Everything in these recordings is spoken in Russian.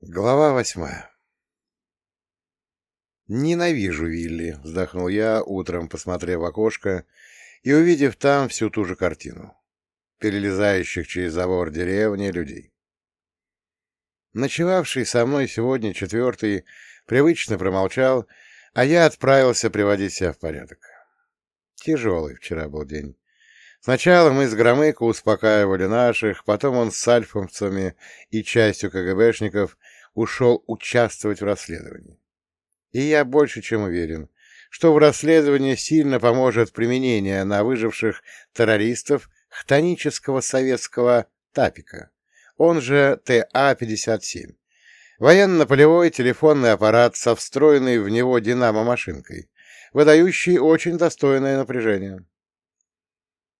Глава восьмая «Ненавижу Вилли», — вздохнул я, утром посмотрев в окошко и увидев там всю ту же картину — перелезающих через забор деревни людей. Ночевавший со мной сегодня четвертый привычно промолчал, а я отправился приводить себя в порядок. Тяжелый вчера был день. Сначала мы с Громыко успокаивали наших, потом он с альфовцами и частью КГБшников ушел участвовать в расследовании. И я больше чем уверен, что в расследовании сильно поможет применение на выживших террористов хтонического советского ТАПИКа, он же ТА-57, военно-полевой телефонный аппарат со встроенной в него динамо-машинкой, выдающий очень достойное напряжение.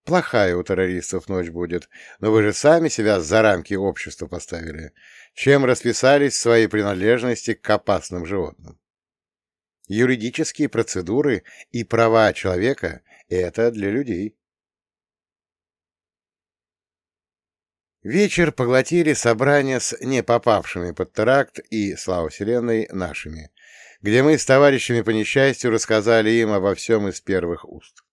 Плохая у террористов ночь будет, но вы же сами себя за рамки общества поставили, чем расписались в своей принадлежности к опасным животным. Юридические процедуры и права человека — это для людей. Вечер поглотили собрания с не попавшими под теракт и, слава вселенной, нашими, где мы с товарищами по несчастью рассказали им обо всем из первых уст.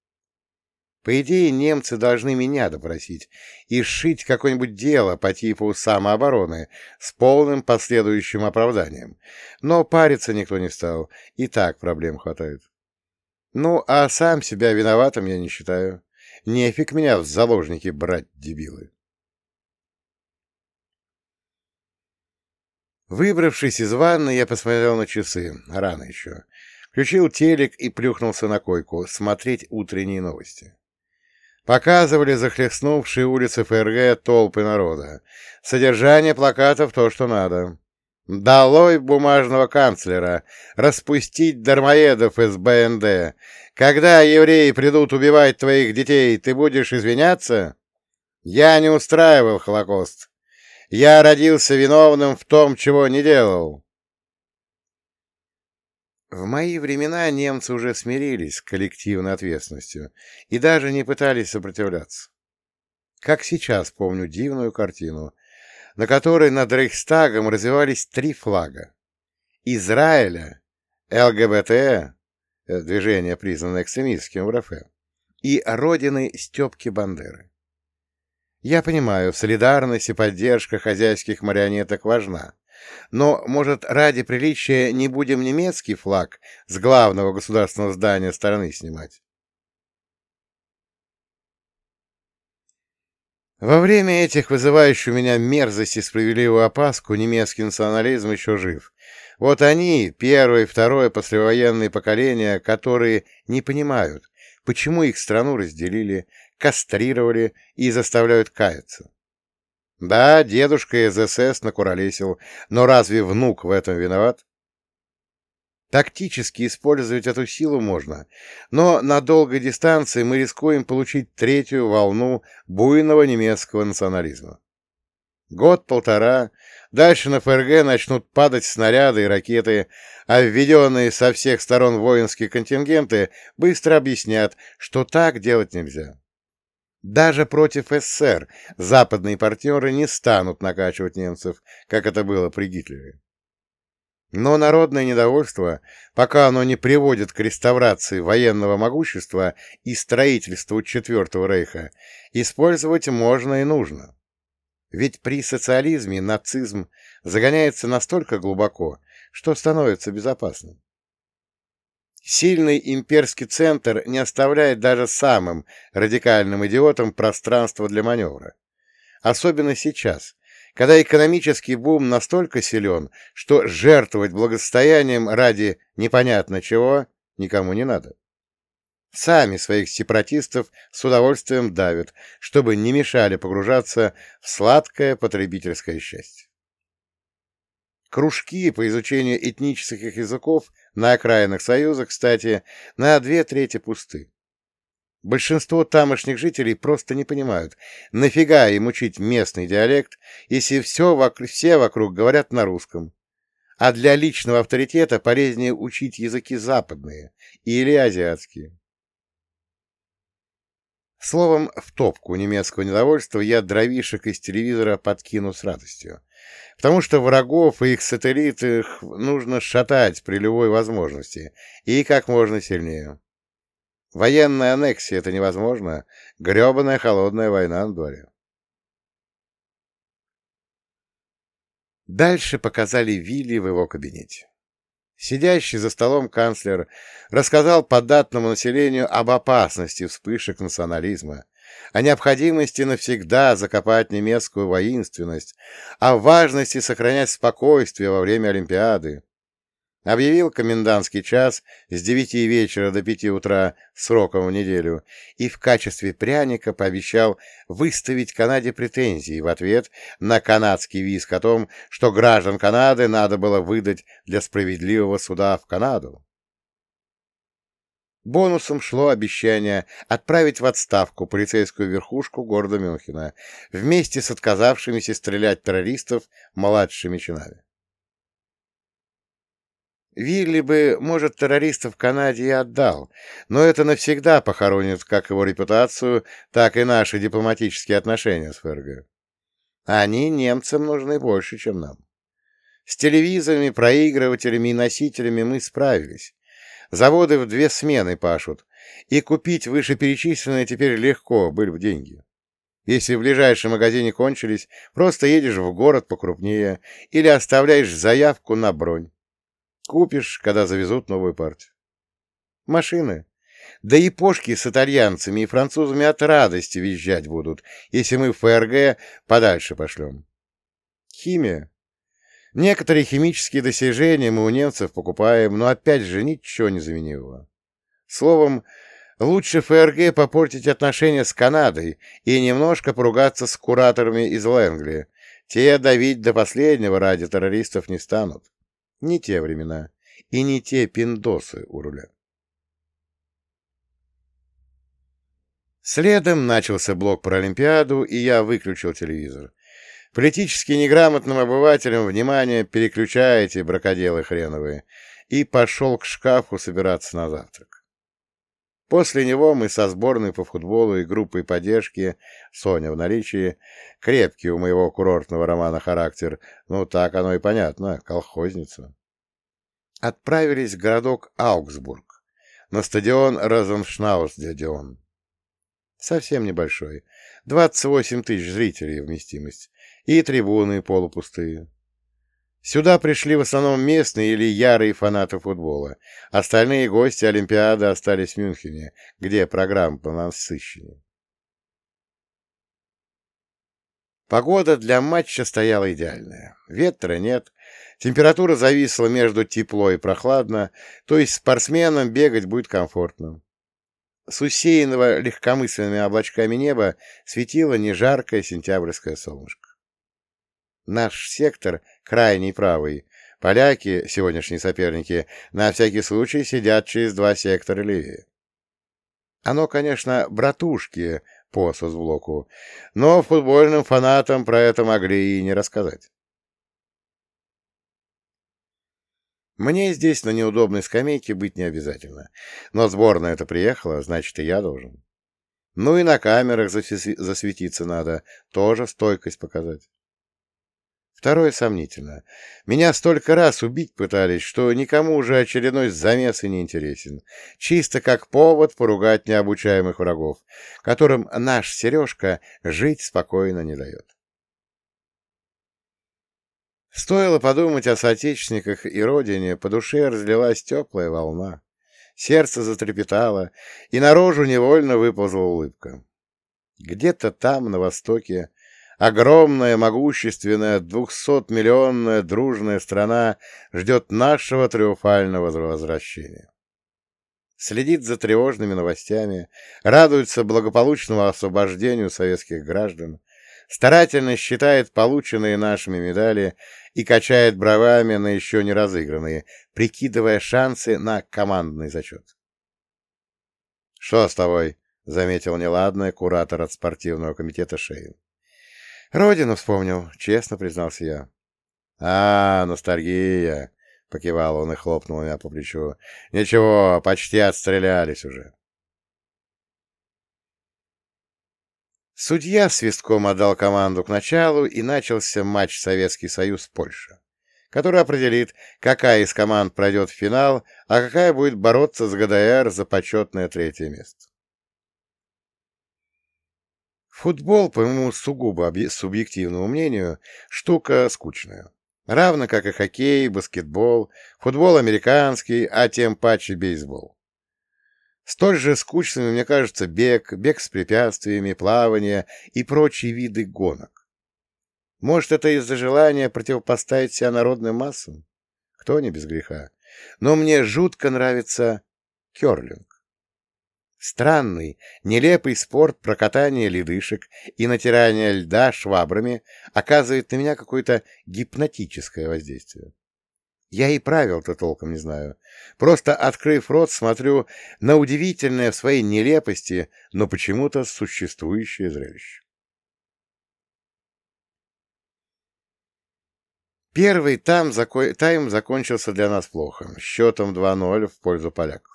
По идее, немцы должны меня допросить и сшить какое-нибудь дело по типу самообороны с полным последующим оправданием. Но париться никто не стал, и так проблем хватает. Ну, а сам себя виноватым я не считаю. Нефиг меня в заложники брать, дебилы. Выбравшись из ванны, я посмотрел на часы, рано еще. Включил телек и плюхнулся на койку, смотреть утренние новости. Показывали захлестнувшие улицы ФРГ толпы народа. Содержание плакатов то, что надо. «Долой бумажного канцлера! Распустить дармоедов из БНД! Когда евреи придут убивать твоих детей, ты будешь извиняться? Я не устраивал Холокост. Я родился виновным в том, чего не делал. В мои времена немцы уже смирились с коллективной ответственностью и даже не пытались сопротивляться. Как сейчас помню дивную картину, на которой над Рейхстагом развивались три флага. Израиля, ЛГБТ, э, движение, признанное экстремистским в РФ, и родины Степки Бандеры. Я понимаю, солидарность и поддержка хозяйских марионеток важна, но, может, ради приличия не будем немецкий флаг с главного государственного здания стороны снимать? Во время этих вызывающих у меня мерзость и справедливую опаску немецкий национализм еще жив. Вот они, первое и второе послевоенные поколения, которые не понимают, почему их страну разделили, кастрировали и заставляют каяться. Да, дедушка из СС накуролесил, но разве внук в этом виноват? Тактически использовать эту силу можно, но на долгой дистанции мы рискуем получить третью волну буйного немецкого национализма. Год-полтора, дальше на ФРГ начнут падать снаряды и ракеты, а введенные со всех сторон воинские контингенты быстро объяснят, что так делать нельзя. Даже против СССР западные партнеры не станут накачивать немцев, как это было при Гитлере. Но народное недовольство, пока оно не приводит к реставрации военного могущества и строительству Четвертого Рейха, использовать можно и нужно. Ведь при социализме нацизм загоняется настолько глубоко, что становится безопасным. Сильный имперский центр не оставляет даже самым радикальным идиотам пространства для маневра. Особенно сейчас, когда экономический бум настолько силен, что жертвовать благосостоянием ради непонятно чего никому не надо. Сами своих сепаратистов с удовольствием давят, чтобы не мешали погружаться в сладкое потребительское счастье. Кружки по изучению этнических языков на окраинах Союза, кстати, на две трети пусты. Большинство тамошних жителей просто не понимают, нафига им учить местный диалект, если все вокруг, все вокруг говорят на русском. А для личного авторитета полезнее учить языки западные или азиатские. Словом, в топку немецкого недовольства я дровишек из телевизора подкину с радостью. Потому что врагов и их сателлитов нужно шатать при любой возможности и как можно сильнее. Военная аннексия — это невозможно. Гребаная холодная война на дворе. Дальше показали Вилли в его кабинете. Сидящий за столом канцлер рассказал податному населению об опасности вспышек национализма, о необходимости навсегда закопать немецкую воинственность, о важности сохранять спокойствие во время Олимпиады. Объявил комендантский час с девяти вечера до пяти утра сроком в неделю и в качестве пряника пообещал выставить Канаде претензии в ответ на канадский виск о том, что граждан Канады надо было выдать для справедливого суда в Канаду. Бонусом шло обещание отправить в отставку полицейскую верхушку города Мюнхена вместе с отказавшимися стрелять террористов младшими чинами. Вилли бы, может, террористов в Канаде и отдал, но это навсегда похоронит как его репутацию, так и наши дипломатические отношения с ФРГ. Они немцам нужны больше, чем нам. С телевизорами, проигрывателями и носителями мы справились. Заводы в две смены пашут, и купить вышеперечисленное теперь легко, были в деньги. Если в ближайшем магазине кончились, просто едешь в город покрупнее или оставляешь заявку на бронь. Купишь, когда завезут новую партию. Машины. Да и пошки с итальянцами и французами от радости визжать будут, если мы в ФРГ подальше пошлем. Химия. Некоторые химические достижения мы у немцев покупаем, но опять же ничего не заменимого. Словом, лучше ФРГ попортить отношения с Канадой и немножко поругаться с кураторами из Лэнгли. Те давить до последнего ради террористов не станут. Не те времена и не те пиндосы у руля. Следом начался блок про Олимпиаду, и я выключил телевизор. Политически неграмотным обывателям внимание переключаете, бракоделы хреновые, и пошел к шкафу собираться на завтрак. После него мы со сборной по футболу и группой поддержки, Соня в наличии, крепкий у моего курортного романа характер, ну так оно и понятно, колхозница, отправились в городок Аугсбург, на стадион Розеншнаус-Дядион. Совсем небольшой, 28 тысяч зрителей вместимость, и трибуны полупустые. Сюда пришли в основном местные или ярые фанаты футбола. Остальные гости Олимпиады остались в Мюнхене, где программа понасыщеннее. Погода для матча стояла идеальная. Ветра нет, температура зависла между тепло и прохладно, то есть спортсменам бегать будет комфортно. С усеянного легкомысленными облачками неба светило нежаркое сентябрьское солнышко. Наш сектор крайний правый. Поляки, сегодняшние соперники, на всякий случай сидят через два сектора левее. Оно, конечно, братушки по соцблоку, но футбольным фанатам про это могли и не рассказать. Мне здесь на неудобной скамейке быть не обязательно, но сборная это приехала, значит, и я должен. Ну и на камерах засветиться надо, тоже стойкость показать. Второе сомнительно. Меня столько раз убить пытались, что никому уже очередной замес и не интересен. Чисто как повод поругать необучаемых врагов, которым наш Сережка жить спокойно не дает. Стоило подумать о соотечественниках и родине, по душе разлилась теплая волна. Сердце затрепетало, и на рожу невольно выползла улыбка. Где-то там, на востоке, Огромная, могущественная, двухсотмиллионная дружная страна ждет нашего триумфального возвращения. Следит за тревожными новостями, радуется благополучному освобождению советских граждан, старательно считает полученные нашими медали и качает бровами на еще не разыгранные, прикидывая шансы на командный зачет. — Что с тобой? — заметил неладное куратор от спортивного комитета Шеин. Родину вспомнил, честно признался я. — А, ностальгия! — покивал он и хлопнул меня по плечу. — Ничего, почти отстрелялись уже. Судья свистком отдал команду к началу, и начался матч Советский Союз-Польша, который определит, какая из команд пройдет в финал, а какая будет бороться с ГДР за почетное третье место. Футбол, по моему сугубо субъективному мнению, штука скучная. Равно как и хоккей, баскетбол, футбол американский, а тем паче бейсбол. Столь же скучными, мне кажется, бег, бег с препятствиями, плавание и прочие виды гонок. Может, это из-за желания противопоставить себя народным массам? Кто не без греха. Но мне жутко нравится керлинг. Странный, нелепый спорт про катание ледышек и натирание льда швабрами оказывает на меня какое-то гипнотическое воздействие. Я и правил-то толком не знаю. Просто, открыв рот, смотрю на удивительное в своей нелепости, но почему-то существующее зрелище. Первый там тайм закончился для нас плохо, счетом 2-0 в пользу поляков.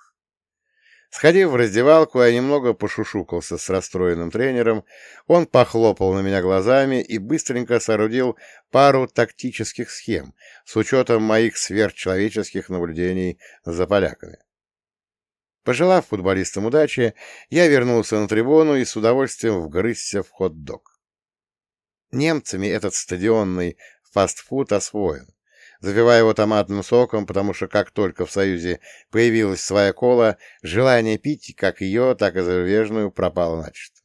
Сходив в раздевалку, я немного пошушукался с расстроенным тренером, он похлопал на меня глазами и быстренько соорудил пару тактических схем с учетом моих сверхчеловеческих наблюдений за поляками. Пожелав футболистам удачи, я вернулся на трибуну и с удовольствием вгрызся в хот-дог. Немцами этот стадионный фастфуд освоен запивая его томатным соком, потому что как только в Союзе появилась своя кола, желание пить как ее, так и зарубежную пропало начисто.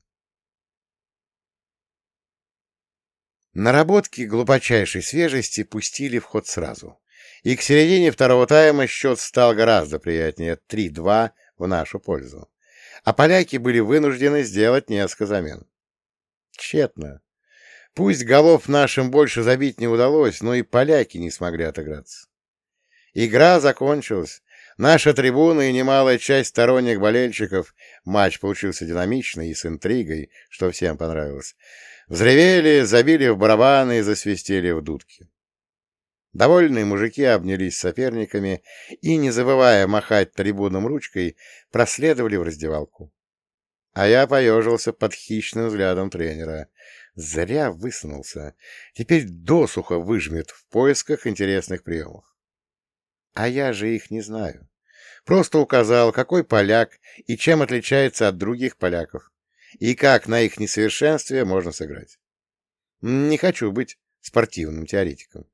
Наработки глубочайшей свежести пустили в ход сразу. И к середине второго тайма счет стал гораздо приятнее — 3-2 в нашу пользу. А поляки были вынуждены сделать несколько замен. Тщетно. Пусть голов нашим больше забить не удалось, но и поляки не смогли отыграться. Игра закончилась. Наша трибуна и немалая часть сторонних болельщиков, матч получился динамичный и с интригой, что всем понравилось, взревели, забили в барабаны и засвистели в дудки. Довольные мужики обнялись с соперниками и, не забывая махать трибунам ручкой, проследовали в раздевалку. А я поежился под хищным взглядом тренера. Зря высунулся. Теперь досуха выжмет в поисках интересных приемов. А я же их не знаю. Просто указал, какой поляк и чем отличается от других поляков, и как на их несовершенстве можно сыграть. Не хочу быть спортивным теоретиком.